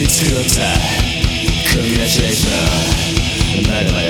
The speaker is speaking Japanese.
拾ったコングラチュレーションまだまだ